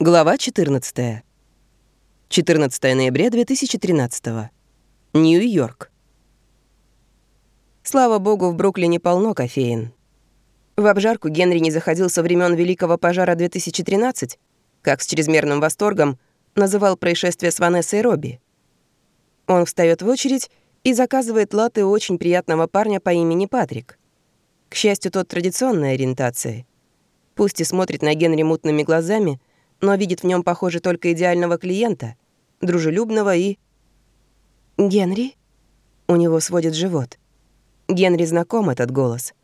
Глава 14. 14 ноября 2013. Нью-Йорк. Слава богу, в Бруклине полно кофеин. В обжарку Генри не заходил со времен Великого пожара 2013, как с чрезмерным восторгом называл происшествие с Ванессой Робби. Он встает в очередь и заказывает латы очень приятного парня по имени Патрик. К счастью, тот традиционной ориентации. Пусть и смотрит на Генри мутными глазами — но видит в нем, похоже, только идеального клиента, дружелюбного и... «Генри?» У него сводит живот. Генри знаком этот голос.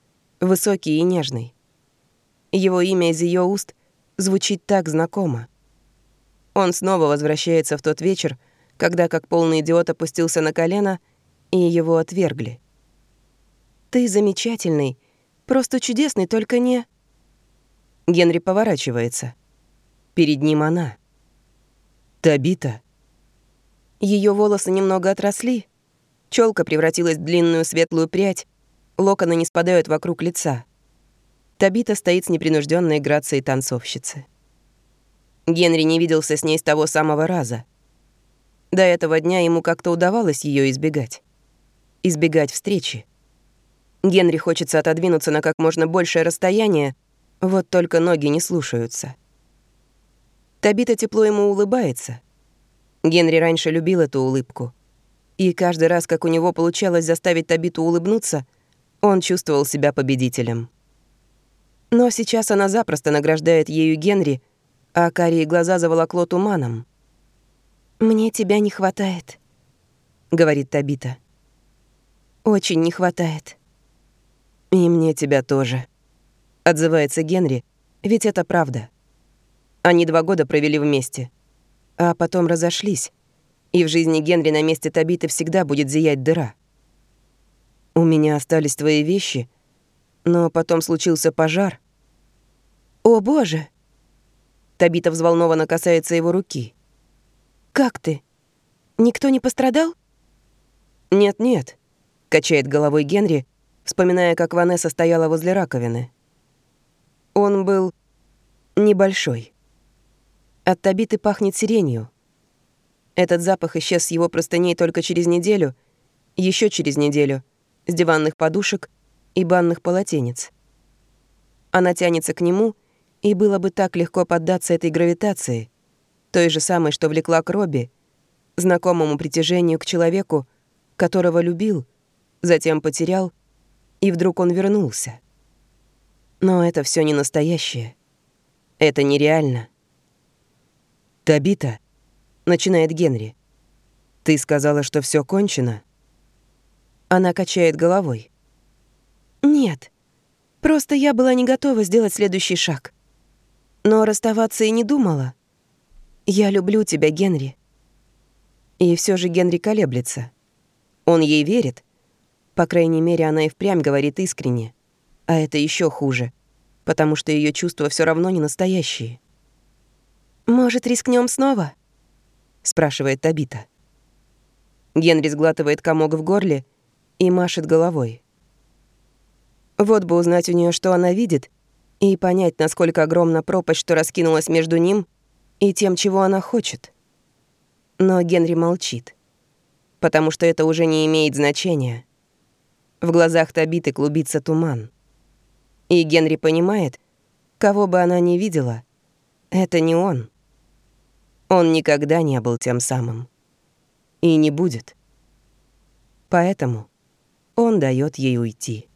Высокий и нежный. Его имя из ее уст звучит так знакомо. Он снова возвращается в тот вечер, когда как полный идиот опустился на колено, и его отвергли. «Ты замечательный, просто чудесный, только не...» Генри поворачивается. Перед ним она. Табита. Ее волосы немного отросли. Челка превратилась в длинную светлую прядь. Локоны не спадают вокруг лица. Табита стоит с непринужденной грацией танцовщицы. Генри не виделся с ней с того самого раза. До этого дня ему как-то удавалось ее избегать. Избегать встречи. Генри хочется отодвинуться на как можно большее расстояние, вот только ноги не слушаются. Табита тепло ему улыбается. Генри раньше любил эту улыбку. И каждый раз, как у него получалось заставить Табиту улыбнуться, он чувствовал себя победителем. Но сейчас она запросто награждает ею Генри, а карие глаза заволокло туманом. «Мне тебя не хватает», — говорит Табита. «Очень не хватает». «И мне тебя тоже», — отзывается Генри, ведь это правда. Они два года провели вместе. А потом разошлись. И в жизни Генри на месте Табиты всегда будет зиять дыра. У меня остались твои вещи, но потом случился пожар. «О, боже!» Табита взволнованно касается его руки. «Как ты? Никто не пострадал?» «Нет-нет», — качает головой Генри, вспоминая, как Ванесса стояла возле раковины. Он был небольшой. От Табиты пахнет сиренью. Этот запах исчез с его простыней только через неделю, еще через неделю, с диванных подушек и банных полотенец. Она тянется к нему, и было бы так легко поддаться этой гравитации, той же самой, что влекла к Робби, знакомому притяжению к человеку, которого любил, затем потерял, и вдруг он вернулся. Но это все не настоящее. Это нереально. «Табита», — начинает Генри. «Ты сказала, что все кончено?» Она качает головой. «Нет, просто я была не готова сделать следующий шаг. Но расставаться и не думала. Я люблю тебя, Генри». И все же Генри колеблется. Он ей верит. По крайней мере, она и впрямь говорит искренне. А это еще хуже, потому что ее чувства все равно не настоящие. «Может, рискнем снова?» — спрашивает Табита. Генри сглатывает комок в горле и машет головой. Вот бы узнать у нее, что она видит, и понять, насколько огромна пропасть, что раскинулась между ним и тем, чего она хочет. Но Генри молчит, потому что это уже не имеет значения. В глазах Табиты клубится туман. И Генри понимает, кого бы она ни видела, это не он. Он никогда не был тем самым. И не будет. Поэтому он дает ей уйти.